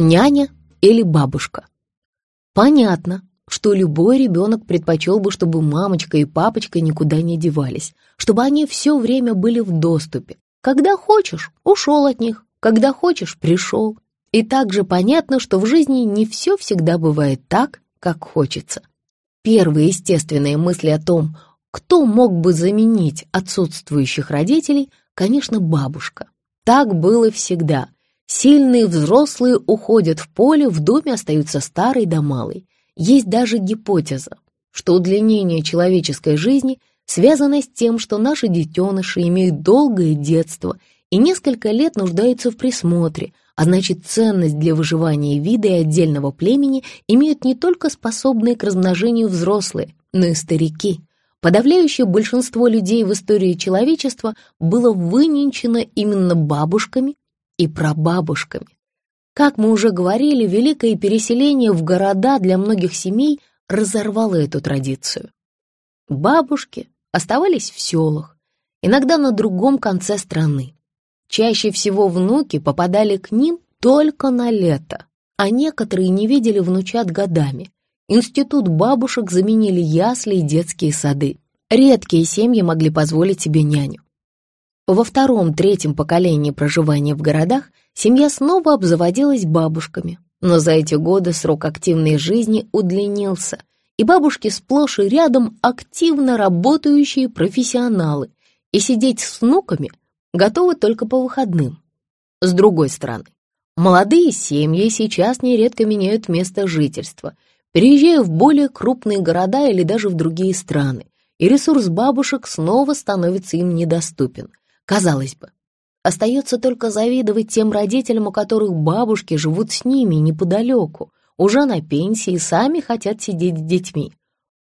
Няня или бабушка? Понятно, что любой ребенок предпочел бы, чтобы мамочка и папочка никуда не девались, чтобы они все время были в доступе. Когда хочешь, ушел от них, когда хочешь, пришел. И также понятно, что в жизни не все всегда бывает так, как хочется. Первые естественные мысли о том, кто мог бы заменить отсутствующих родителей, конечно, бабушка. Так было всегда. Сильные взрослые уходят в поле, в доме остаются старый да малый. Есть даже гипотеза, что удлинение человеческой жизни связано с тем, что наши детеныши имеют долгое детство и несколько лет нуждаются в присмотре, а значит ценность для выживания вида и отдельного племени имеют не только способные к размножению взрослые, но и старики. Подавляющее большинство людей в истории человечества было выненчено именно бабушками и прабабушками. Как мы уже говорили, великое переселение в города для многих семей разорвало эту традицию. Бабушки оставались в селах, иногда на другом конце страны. Чаще всего внуки попадали к ним только на лето, а некоторые не видели внучат годами. Институт бабушек заменили ясли и детские сады. Редкие семьи могли позволить себе няню. Во втором-третьем поколении проживания в городах семья снова обзаводилась бабушками, но за эти годы срок активной жизни удлинился, и бабушки сплошь и рядом активно работающие профессионалы, и сидеть с внуками готовы только по выходным. С другой стороны, молодые семьи сейчас нередко меняют место жительства, переезжая в более крупные города или даже в другие страны, и ресурс бабушек снова становится им недоступен. Казалось бы, остается только завидовать тем родителям, у которых бабушки живут с ними неподалеку, уже на пенсии и сами хотят сидеть с детьми.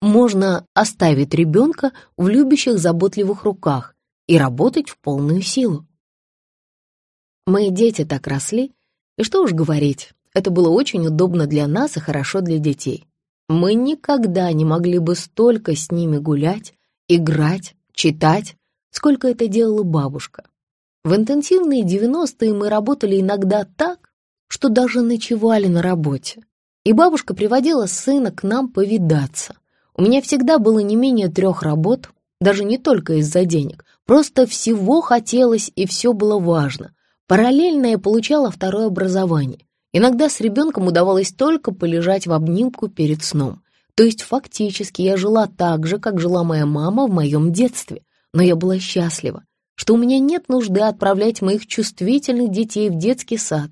Можно оставить ребенка в любящих заботливых руках, и работать в полную силу. Мои дети так росли, и что уж говорить, это было очень удобно для нас и хорошо для детей. Мы никогда не могли бы столько с ними гулять, играть, читать, сколько это делала бабушка. В интенсивные девяностые мы работали иногда так, что даже ночевали на работе. И бабушка приводила сына к нам повидаться. У меня всегда было не менее трех работ, даже не только из-за денег, просто всего хотелось и все было важно. Параллельно я получала второе образование. Иногда с ребенком удавалось только полежать в обнимку перед сном. То есть фактически я жила так же, как жила моя мама в моем детстве. Но я была счастлива, что у меня нет нужды отправлять моих чувствительных детей в детский сад.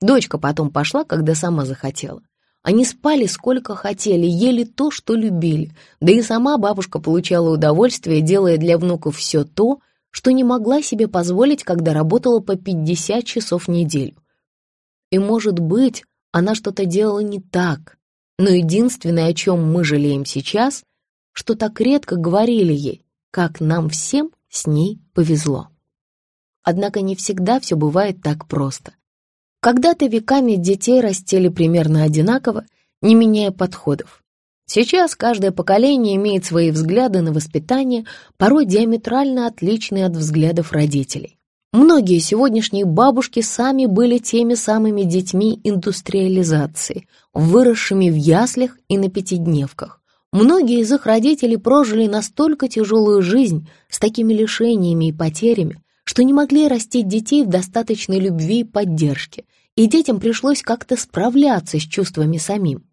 Дочка потом пошла, когда сама захотела. Они спали сколько хотели, ели то, что любили, да и сама бабушка получала удовольствие, делая для внуков все то, что не могла себе позволить, когда работала по 50 часов в неделю. И, может быть, она что-то делала не так, но единственное, о чем мы жалеем сейчас, что так редко говорили ей, как нам всем с ней повезло. Однако не всегда все бывает так просто. Когда-то веками детей растили примерно одинаково, не меняя подходов. Сейчас каждое поколение имеет свои взгляды на воспитание, порой диаметрально отличные от взглядов родителей. Многие сегодняшние бабушки сами были теми самыми детьми индустриализации, выросшими в яслях и на пятидневках. Многие из их родителей прожили настолько тяжелую жизнь с такими лишениями и потерями, что не могли растить детей в достаточной любви и поддержке, и детям пришлось как-то справляться с чувствами самим.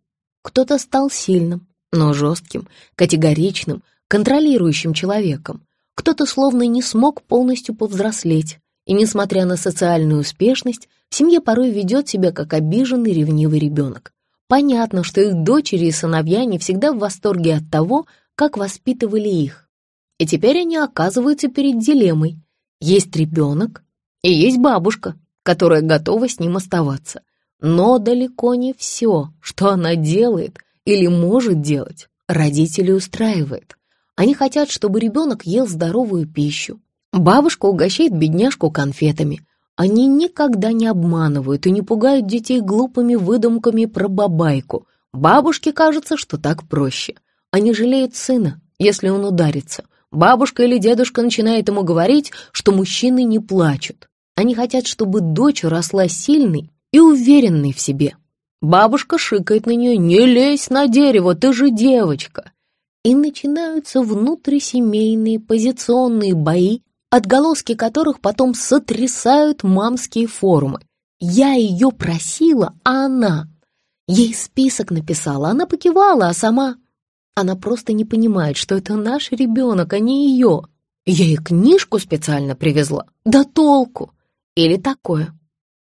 Кто-то стал сильным, но жестким, категоричным, контролирующим человеком. Кто-то словно не смог полностью повзрослеть, и, несмотря на социальную успешность, в семье порой ведет себя как обиженный ревнивый ребенок. Понятно, что их дочери и сыновья не всегда в восторге от того, как воспитывали их. И теперь они оказываются перед дилеммой, есть ребенок и есть бабушка, которая готова с ним оставаться. Но далеко не все, что она делает или может делать, родители устраивает. Они хотят, чтобы ребенок ел здоровую пищу. Бабушка угощает бедняжку конфетами. Они никогда не обманывают и не пугают детей глупыми выдумками про бабайку. Бабушке кажется, что так проще. Они жалеют сына, если он ударится – Бабушка или дедушка начинает ему говорить, что мужчины не плачут. Они хотят, чтобы дочь росла сильной и уверенной в себе. Бабушка шикает на нее «Не лезь на дерево, ты же девочка!» И начинаются внутрисемейные позиционные бои, отголоски которых потом сотрясают мамские форумы. Я ее просила, а она... Ей список написала, она покивала, а сама... Она просто не понимает, что это наш ребенок, а не ее. Я ей книжку специально привезла. Да толку! Или такое.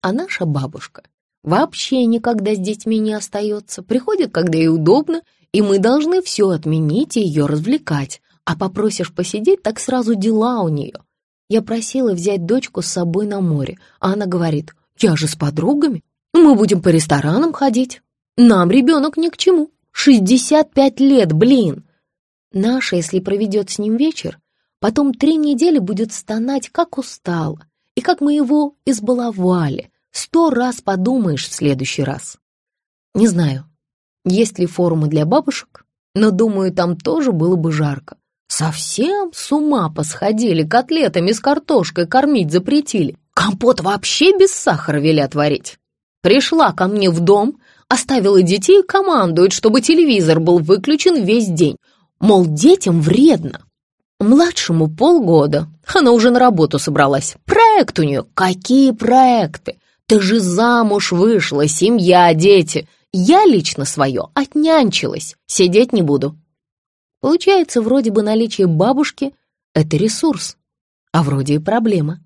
А наша бабушка вообще никогда с детьми не остается. Приходит, когда ей удобно, и мы должны все отменить и ее развлекать. А попросишь посидеть, так сразу дела у нее. Я просила взять дочку с собой на море, а она говорит, я же с подругами, мы будем по ресторанам ходить. Нам ребенок ни к чему. 65 лет, блин. Наша, если проведет с ним вечер, потом три недели будет стонать, как устала, и как мы его избаловали. Сто раз подумаешь в следующий раз. Не знаю, есть ли форумы для бабушек, но, думаю, там тоже было бы жарко. Совсем с ума посходили, котлетами с картошкой кормить запретили. Компот вообще без сахара велят варить. Пришла ко мне в дом, оставила детей и командует, чтобы телевизор был выключен весь день. Мол, детям вредно. Младшему полгода. Она уже на работу собралась. Проект у нее. Какие проекты? Ты же замуж вышла, семья, дети. Я лично свое отнянчилась. Сидеть не буду. Получается, вроде бы наличие бабушки — это ресурс, а вроде и проблема.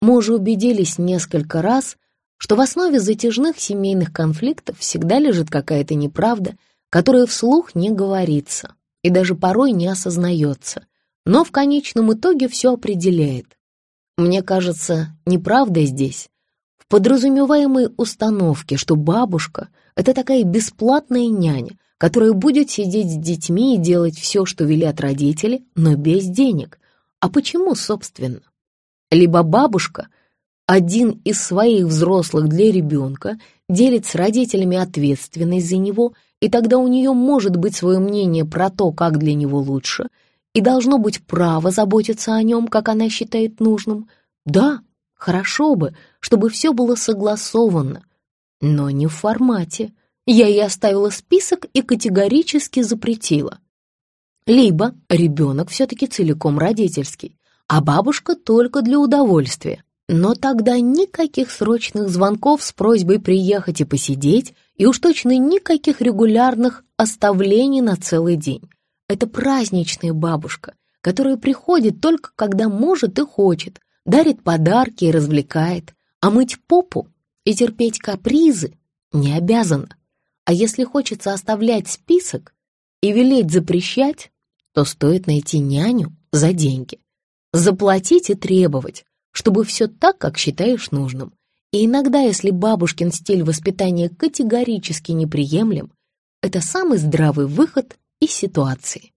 Мы уже убедились несколько раз, что в основе затяжных семейных конфликтов всегда лежит какая-то неправда, которая вслух не говорится и даже порой не осознается, но в конечном итоге все определяет. Мне кажется, неправда здесь в подразумеваемой установке, что бабушка — это такая бесплатная няня, которая будет сидеть с детьми и делать все, что велят родители, но без денег. А почему, собственно? Либо бабушка, один из своих взрослых для ребенка, делит с родителями ответственность за него, и тогда у нее может быть свое мнение про то, как для него лучше, и должно быть право заботиться о нем, как она считает нужным. Да, хорошо бы, чтобы все было согласовано, но не в формате – я ей оставила список и категорически запретила. Либо ребенок все-таки целиком родительский, а бабушка только для удовольствия. Но тогда никаких срочных звонков с просьбой приехать и посидеть, и уж точно никаких регулярных оставлений на целый день. Это праздничная бабушка, которая приходит только когда может и хочет, дарит подарки и развлекает, а мыть попу и терпеть капризы не обязана. А если хочется оставлять список и велеть запрещать, то стоит найти няню за деньги. Заплатить и требовать, чтобы все так, как считаешь нужным. И иногда, если бабушкин стиль воспитания категорически неприемлем, это самый здравый выход из ситуации.